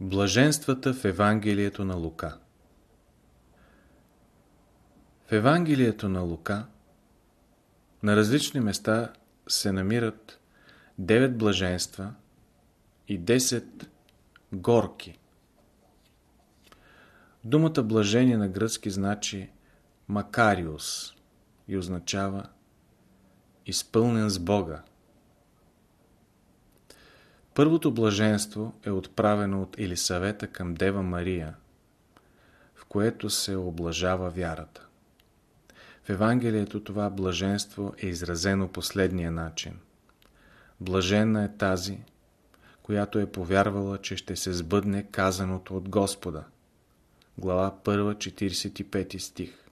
Блаженствата в Евангелието на Лука В Евангелието на Лука на различни места се намират 9 блаженства и 10 горки. Думата блажение на гръцки значи макариус и означава изпълнен с Бога. Първото блаженство е отправено от Елисавета към Дева Мария, в което се облажава вярата. В Евангелието това блаженство е изразено последния начин. Блажена е тази, която е повярвала, че ще се сбъдне казаното от Господа. Глава 1, 45 стих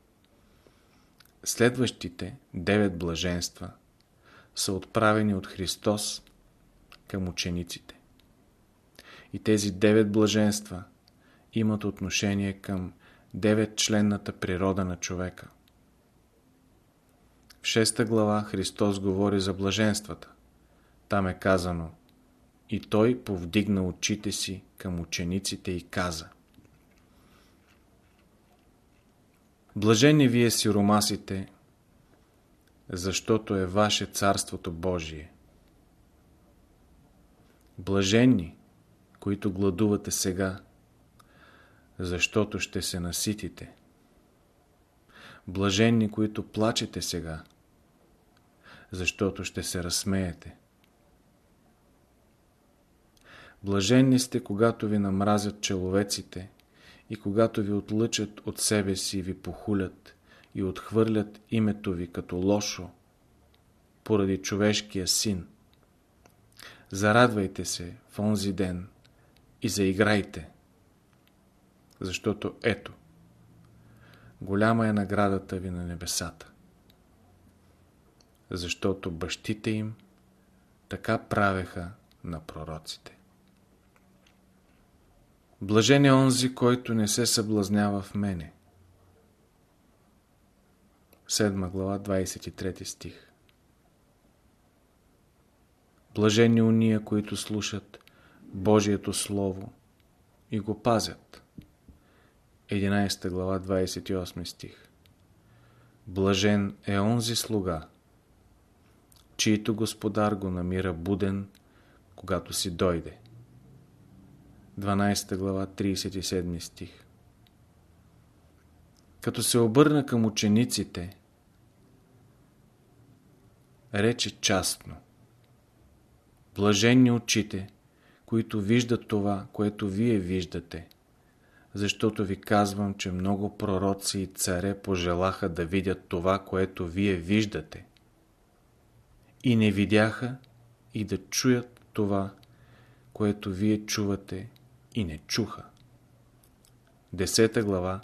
Следващите девет блаженства са отправени от Христос към учениците. И тези девет блаженства имат отношение към деветчленната природа на човека. В шеста глава Христос говори за блаженствата. Там е казано И Той повдигна очите си към учениците и каза Блажени вие сиромасите, защото е ваше Царството Божие. Блаженни, които гладувате сега, защото ще се наситите. Блаженни, които плачете сега, защото ще се разсмеете. Блаженни сте, когато ви намразят человеците и когато ви отлъчат от себе си и ви похулят и отхвърлят името ви като лошо, поради човешкия син – Зарадвайте се в онзи ден и заиграйте, защото ето, голяма е наградата ви на небесата, защото бащите им така правеха на пророците. Блажен е онзи, който не се съблазнява в мене. 7 глава, 23 стих Блажени уния, които слушат Божието Слово и го пазят. 11 глава, 28 стих Блажен е онзи слуга, чието господар го намира буден, когато си дойде. 12 глава, 37 стих Като се обърна към учениците, рече частно Блаженни очите, които виждат това, което вие виждате, защото ви казвам, че много пророци и царе пожелаха да видят това, което вие виждате. И не видяха и да чуят това, което вие чувате и не чуха. 10 глава,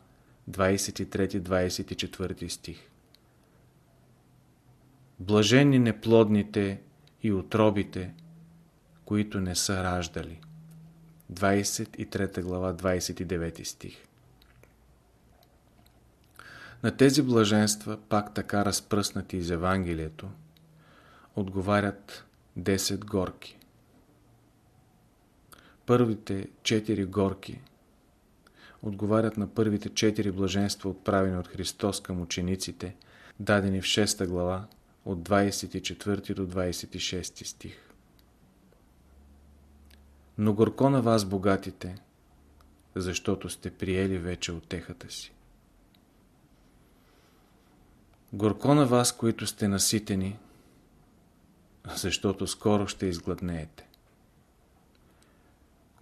23-24 стих Блажени неплодните и отробите, които не са раждали. 23 глава, 29 стих. На тези блаженства, пак така разпръснати из Евангелието, отговарят 10 горки. Първите 4 горки отговарят на първите 4 блаженства, отправени от Христос към учениците, дадени в 6 глава от 24 до 26 стих. Но горко на вас, богатите, защото сте приели вече отехата си. Горко на вас, които сте наситени, защото скоро ще изгладнеете.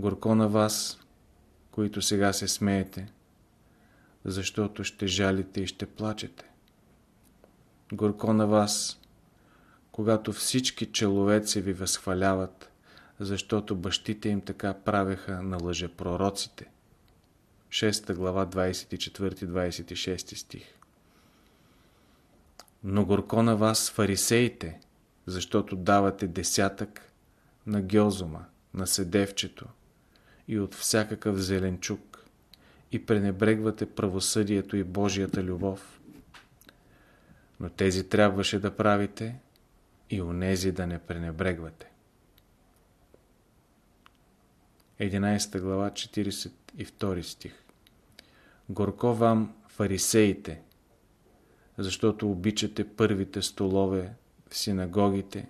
Горко на вас, които сега се смеете, защото ще жалите и ще плачете. Горко на вас, когато всички человеци ви възхваляват, защото бащите им така правеха на лъжепророците. 6 глава 24-26 стих Но горко на вас фарисеите, защото давате десятък на гьозома, на седевчето и от всякакъв зеленчук и пренебрегвате правосъдието и Божията любов. Но тези трябваше да правите и онези да не пренебрегвате. 11 глава, 42 стих. Горко вам, фарисеите, защото обичате първите столове в синагогите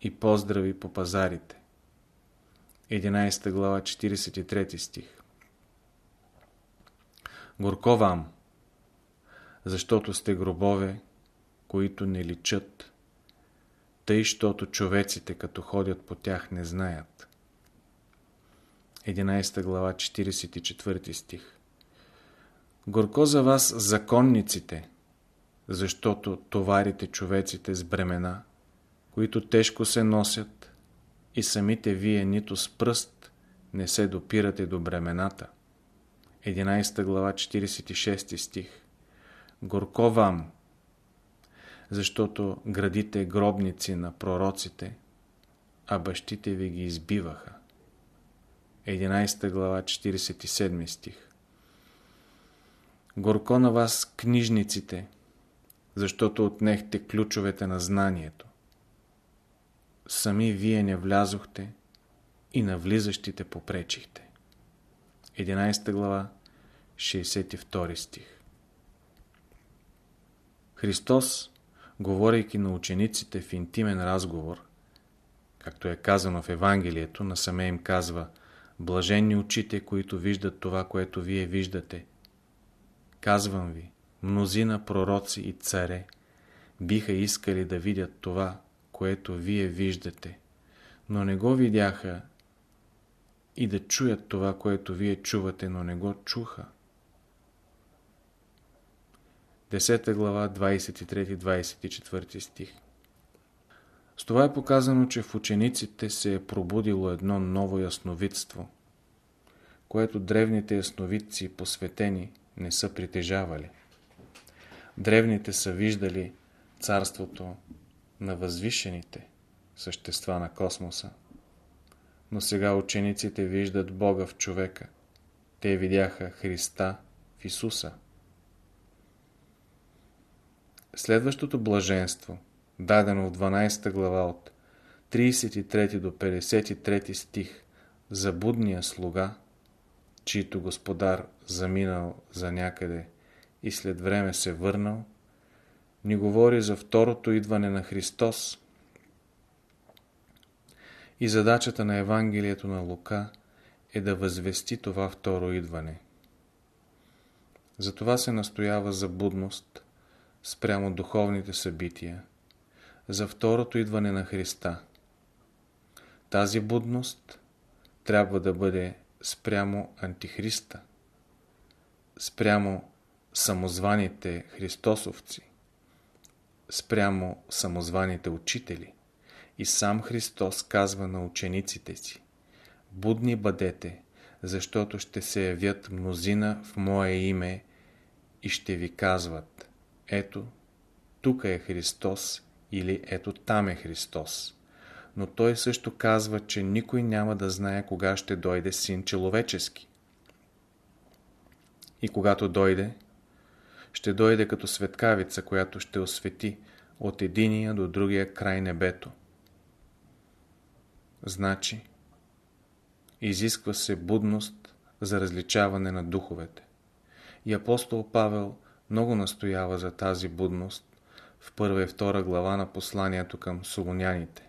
и поздрави по пазарите. 11 глава, 43 стих. Горко вам, защото сте гробове, които не личат, тъй, щото човеците, като ходят по тях, не знаят. 11 глава, 44 стих. Горко за вас законниците, защото товарите човеците с бремена, които тежко се носят, и самите вие нито с пръст не се допирате до бремената. 11 глава, 46 стих. Горко вам, защото градите гробници на пророците, а бащите ви ги избиваха. 11 глава, 47 стих. Горко на вас книжниците, защото отнехте ключовете на знанието. Сами вие не влязохте и на влизащите попречихте. 11 глава, 62 стих. Христос, говорейки на учениците в интимен разговор, както е казано в Евангелието, насаме им казва Блаженни очите, които виждат това, което вие виждате. Казвам ви, мнозина пророци и царе биха искали да видят това, което вие виждате, но не го видяха и да чуят това, което вие чувате, но не го чуха. 10 глава, 23-24 стих С това е показано, че в учениците се е пробудило едно ново ясновидство, което древните ясновидци посветени не са притежавали. Древните са виждали царството на възвишените същества на космоса. Но сега учениците виждат Бога в човека. Те видяха Христа в Исуса. Следващото блаженство, дадено в 12 глава от 33 до 53 стих за будния слуга, чийто господар заминал за някъде и след време се върнал, ни говори за второто идване на Христос. И задачата на Евангелието на Лука е да възвести това второ идване. Затова се настоява за будност спрямо духовните събития, за второто идване на Христа. Тази будност трябва да бъде спрямо Антихриста, спрямо самозваните христосовци, спрямо самозваните учители. И сам Христос казва на учениците си Будни бъдете, защото ще се явят мнозина в Мое име и ще ви казват Ето, тук е Христос или ето там е Христос. Но той също казва, че никой няма да знае кога ще дойде Син Человечески. И когато дойде, ще дойде като светкавица, която ще освети от единия до другия край небето. Значи, изисква се будност за различаване на духовете. И апостол Павел много настоява за тази будност в първа и втора глава на посланието към солоняните.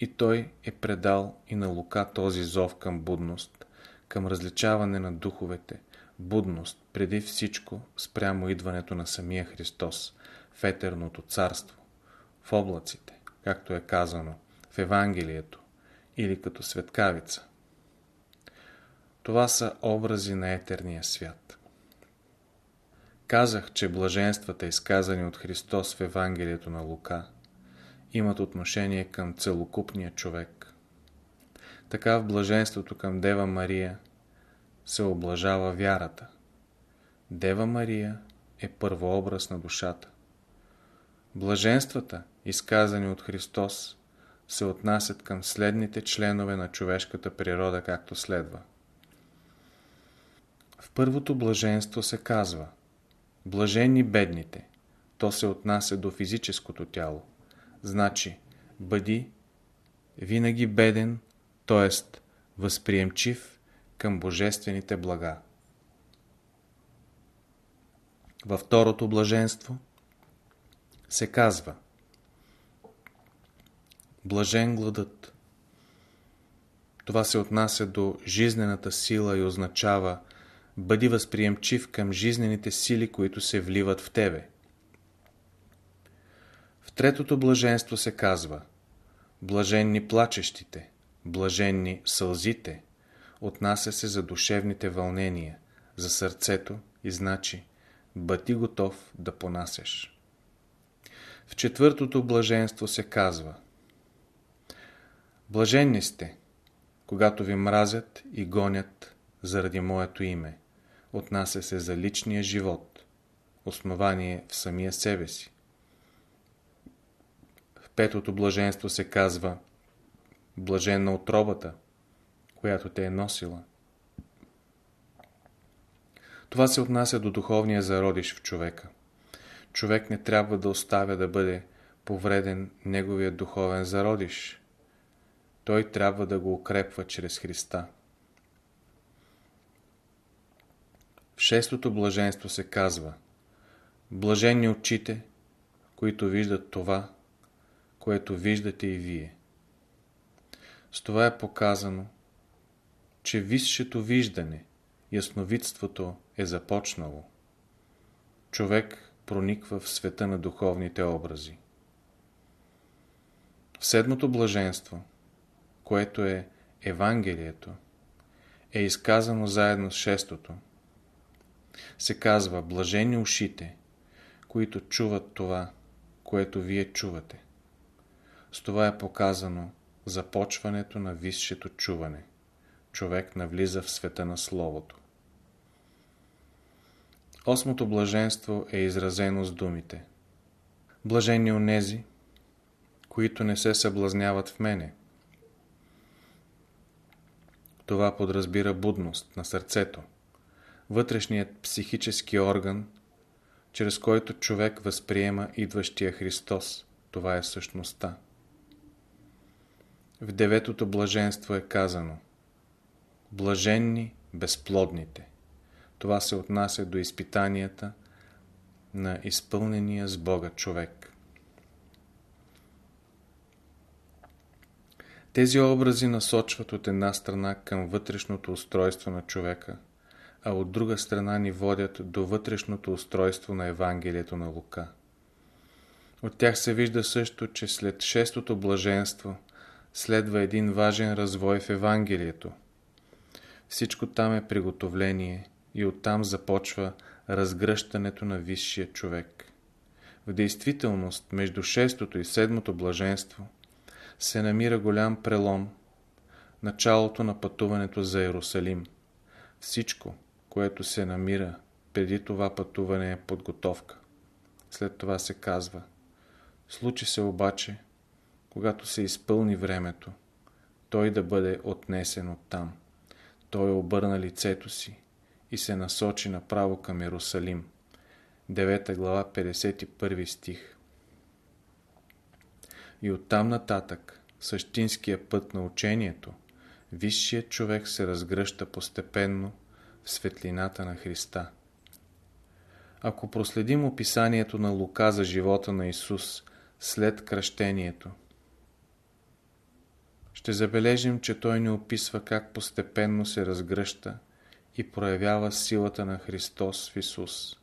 И той е предал и на Лука този зов към будност, към различаване на духовете – будност преди всичко спрямо идването на самия Христос в етерното царство, в облаците, както е казано в Евангелието или като светкавица. Това са образи на етерния свят. Казах, че блаженствата, изказани от Христос в Евангелието на Лука, имат отношение към целокупния човек. Така в блаженството към Дева Мария – се облажава вярата. Дева Мария е първообраз на душата. Блаженствата, изказани от Христос, се отнасят към следните членове на човешката природа, както следва. В първото блаженство се казва Блажени бедните. То се отнася до физическото тяло. Значи, бъди винаги беден, т.е. възприемчив към божествените блага. Във второто блаженство се казва Блажен гладът. Това се отнася до жизнената сила и означава бъди възприемчив към жизнените сили, които се вливат в тебе. В третото блаженство се казва Блаженни плачещите, блаженни сълзите, отнася се за душевните вълнения, за сърцето и значи бъди готов да понасяш. В четвъртото блаженство се казва Блаженни сте, когато ви мразят и гонят заради моето име. Отнася се за личния живот, основание в самия себе си. В петото блаженство се казва Блаженна отробата, която те е носила. Това се отнася до духовния зародиш в човека. Човек не трябва да оставя да бъде повреден неговия духовен зародиш. Той трябва да го укрепва чрез Христа. В шестото блаженство се казва Блаженни очите, които виждат това, което виждате и вие. С това е показано, че висшето виждане, ясновидството е започнало. Човек прониква в света на духовните образи. В седмото блаженство, което е Евангелието, е изказано заедно с шестото. Се казва блажени ушите, които чуват това, което вие чувате. С това е показано започването на висшето чуване. Човек навлиза в света на Словото. Осмото блаженство е изразено с думите. Блажени онези, които не се съблазняват в мене. Това подразбира будност на сърцето, вътрешният психически орган, чрез който човек възприема идващия Христос. Това е същността. В деветото блаженство е казано Блаженни безплодните. Това се отнася до изпитанията на изпълнения с Бога човек. Тези образи насочват от една страна към вътрешното устройство на човека, а от друга страна ни водят до вътрешното устройство на Евангелието на Лука. От тях се вижда също, че след шестото блаженство следва един важен развой в Евангелието. Всичко там е приготовление и оттам започва разгръщането на висшия човек. В действителност, между шестото и седмото блаженство се намира голям прелом, началото на пътуването за Иерусалим. Всичко, което се намира преди това пътуване е подготовка. След това се казва. Случи се обаче, когато се изпълни времето, той да бъде отнесен от там. Той обърна лицето си и се насочи направо към Иерусалим. 9 глава 51 стих И оттам нататък, същинския път на учението, висшият човек се разгръща постепенно светлината на Христа. Ако проследим описанието на Лука за живота на Исус след кръщението, ще забележим, че той ни описва как постепенно се разгръща и проявява силата на Христос в Исус.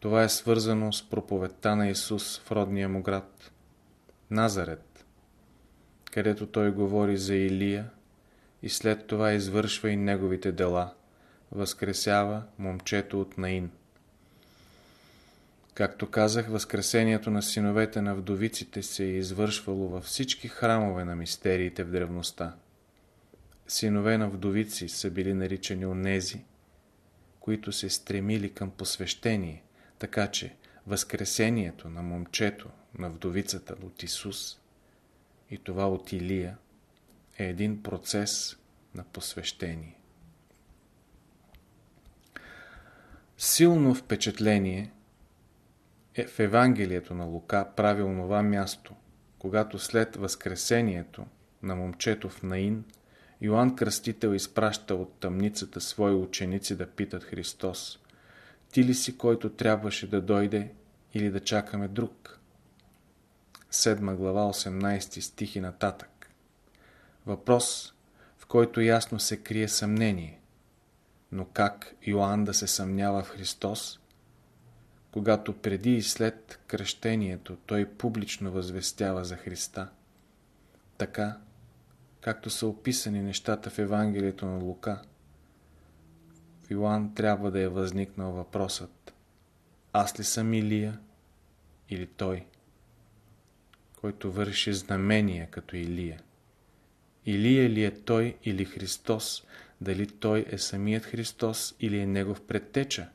Това е свързано с проповедта на Исус в родния му град, Назарет, където той говори за Илия и след това извършва и неговите дела, възкресява момчето от Наин. Както казах, възкресението на синовете на вдовиците се е извършвало във всички храмове на мистериите в древността. Синове на вдовици са били наричани онези, които се стремили към посвещение, така че възкресението на момчето, на вдовицата от Исус и това от Илия е един процес на посвещение. Силно впечатление е в Евангелието на Лука прави онова място, когато след Възкресението на момчето в Наин, Йоанн Кръстител изпраща от тъмницата свои ученици да питат Христос. Ти ли си, който трябваше да дойде или да чакаме друг? 7 глава 18 стихи нататък. Въпрос, в който ясно се крие съмнение. Но как Йоанн да се съмнява в Христос, когато преди и след кръщението той публично възвестява за Христа? Така, както са описани нещата в Евангелието на Лука. В Йоанн трябва да е възникнал въпросът Аз ли съм Илия или той, който върши знамения като Илия? Илия ли е той или Христос? Дали той е самият Христос или е негов предтеча?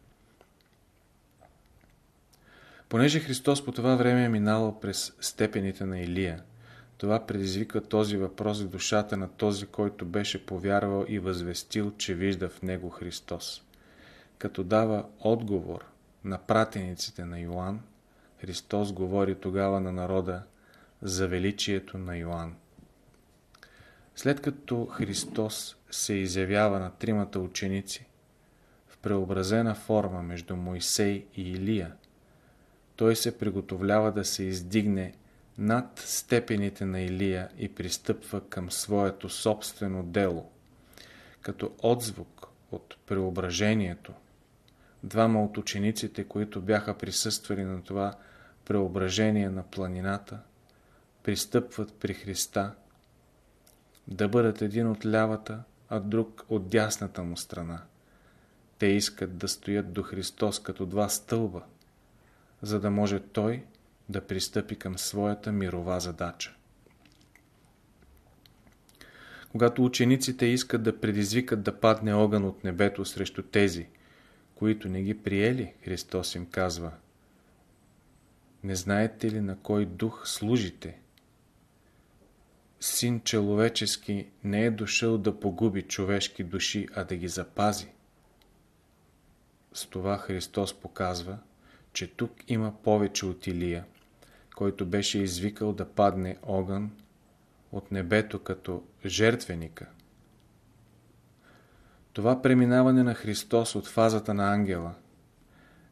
Понеже Христос по това време е минавал през степените на Илия, това предизвиква този въпрос в душата на този, който беше повярвал и възвестил, че вижда в него Христос. Като дава отговор на пратениците на Йоанн, Христос говори тогава на народа за величието на Йоанн. След като Христос се изявява на тримата ученици в преобразена форма между Моисей и Илия, той се приготовлява да се издигне над степените на Илия и пристъпва към своето собствено дело. Като отзвук от преображението, двама от учениците, които бяха присъствали на това преображение на планината, пристъпват при Христа, да бъдат един от лявата, а друг от дясната му страна. Те искат да стоят до Христос като два стълба, за да може Той да пристъпи към своята мирова задача. Когато учениците искат да предизвикат да падне огън от небето срещу тези, които не ги приели, Христос им казва Не знаете ли на кой дух служите? Син человечески не е дошъл да погуби човешки души, а да ги запази. С това Христос показва, че тук има повече от Илия, който беше извикал да падне огън от небето като жертвеника. Това преминаване на Христос от фазата на ангела,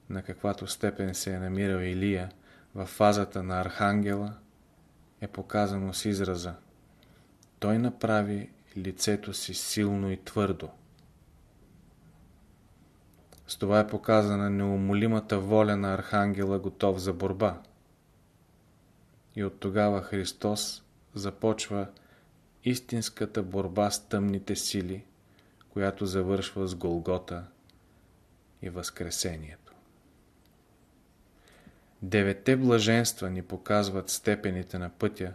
на каквато степен се е намирал Илия, в фазата на архангела, е показано с израза Той направи лицето си силно и твърдо. С това е показана неумолимата воля на архангела, готов за борба. И от тогава Христос започва истинската борба с тъмните сили, която завършва с Голгота и Възкресението. Девете блаженства ни показват степените на пътя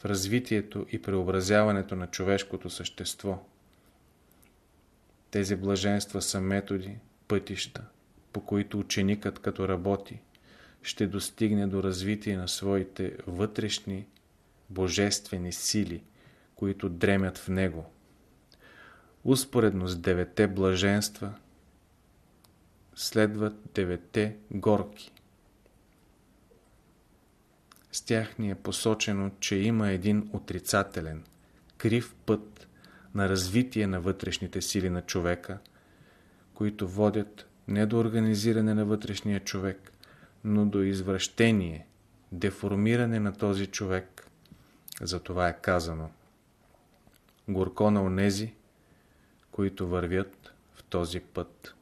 в развитието и преобразяването на човешкото същество. Тези блаженства са методи, пътища, по които ученикът като работи, ще достигне до развитие на своите вътрешни божествени сили, които дремят в него. Успоредно с девете блаженства следват девете горки. С тях ни е посочено, че има един отрицателен, крив път на развитие на вътрешните сили на човека, които водят не до организиране на вътрешния човек, но до извращение, деформиране на този човек. За това е казано горко на онези, които вървят в този път.